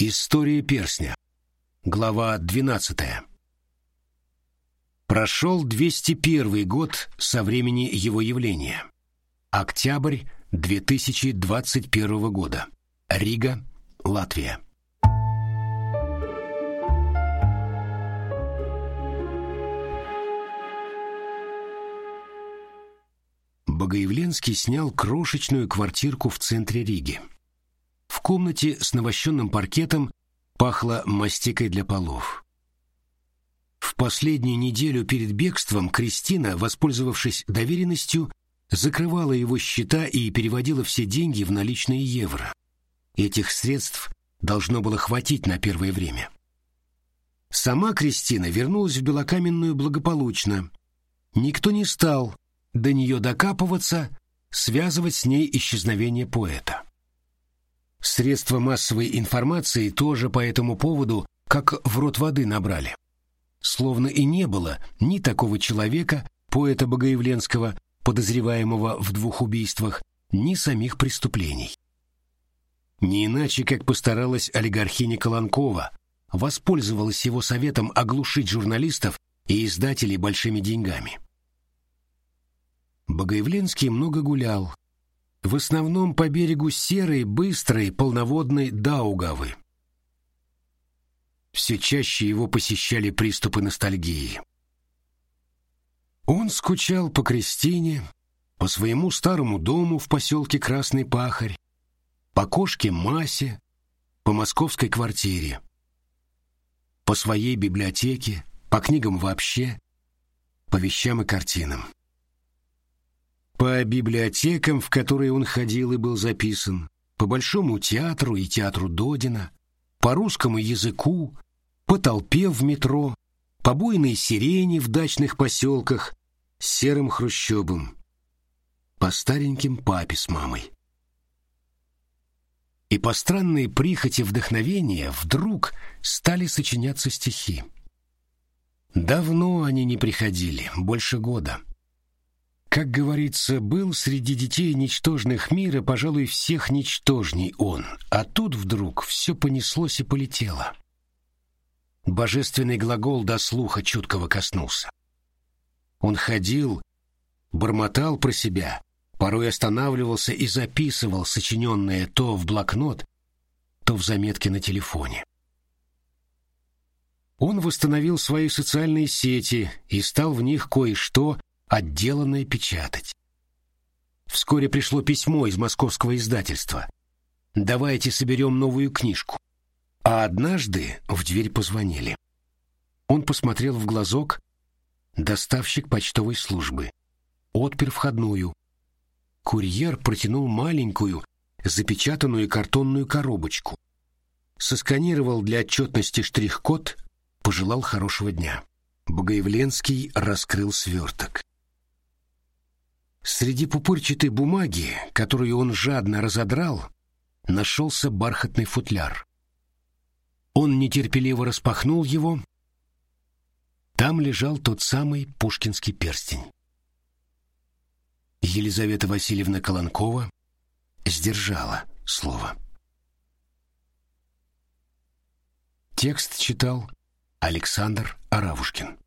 История перстня. Глава 12. Прошел 201 год со времени его явления. Октябрь 2021 года. Рига, Латвия. Богоявленский снял крошечную квартирку в центре Риги. Комнате с навощенным паркетом пахло мастикой для полов. В последнюю неделю перед бегством Кристина, воспользовавшись доверенностью, закрывала его счета и переводила все деньги в наличные евро. Этих средств должно было хватить на первое время. Сама Кристина вернулась в Белокаменную благополучно. Никто не стал до нее докапываться, связывать с ней исчезновение поэта. Средства массовой информации тоже по этому поводу как в рот воды набрали. Словно и не было ни такого человека, поэта Богоявленского, подозреваемого в двух убийствах, ни самих преступлений. Не иначе, как постаралась олигархиня Колонкова, воспользовалась его советом оглушить журналистов и издателей большими деньгами. Богоявленский много гулял, в основном по берегу серой, быстрой, полноводной Даугавы. Все чаще его посещали приступы ностальгии. Он скучал по Кристине, по своему старому дому в поселке Красный Пахарь, по кошке Масе, по московской квартире, по своей библиотеке, по книгам вообще, по вещам и картинам по библиотекам, в которые он ходил и был записан, по Большому театру и театру Додина, по русскому языку, по толпе в метро, по буйной сирене в дачных поселках с серым хрущобом, по стареньким папе с мамой. И по странной прихоти вдохновения вдруг стали сочиняться стихи. Давно они не приходили, больше года. Как говорится, был среди детей ничтожных мира, пожалуй, всех ничтожней он, а тут вдруг все понеслось и полетело. Божественный глагол до слуха чуткого коснулся. Он ходил, бормотал про себя, порой останавливался и записывал сочиненное то в блокнот, то в заметки на телефоне. Он восстановил свои социальные сети и стал в них кое-что отделанная печатать. Вскоре пришло письмо из московского издательства. «Давайте соберем новую книжку». А однажды в дверь позвонили. Он посмотрел в глазок. Доставщик почтовой службы. Отпер входную. Курьер протянул маленькую, запечатанную картонную коробочку. Сосканировал для отчетности штрих-код, пожелал хорошего дня. Богоявленский раскрыл сверток. Среди пупырчатой бумаги, которую он жадно разодрал, нашелся бархатный футляр. Он нетерпеливо распахнул его. Там лежал тот самый пушкинский перстень. Елизавета Васильевна Колонкова сдержала слово. Текст читал Александр Аравушкин.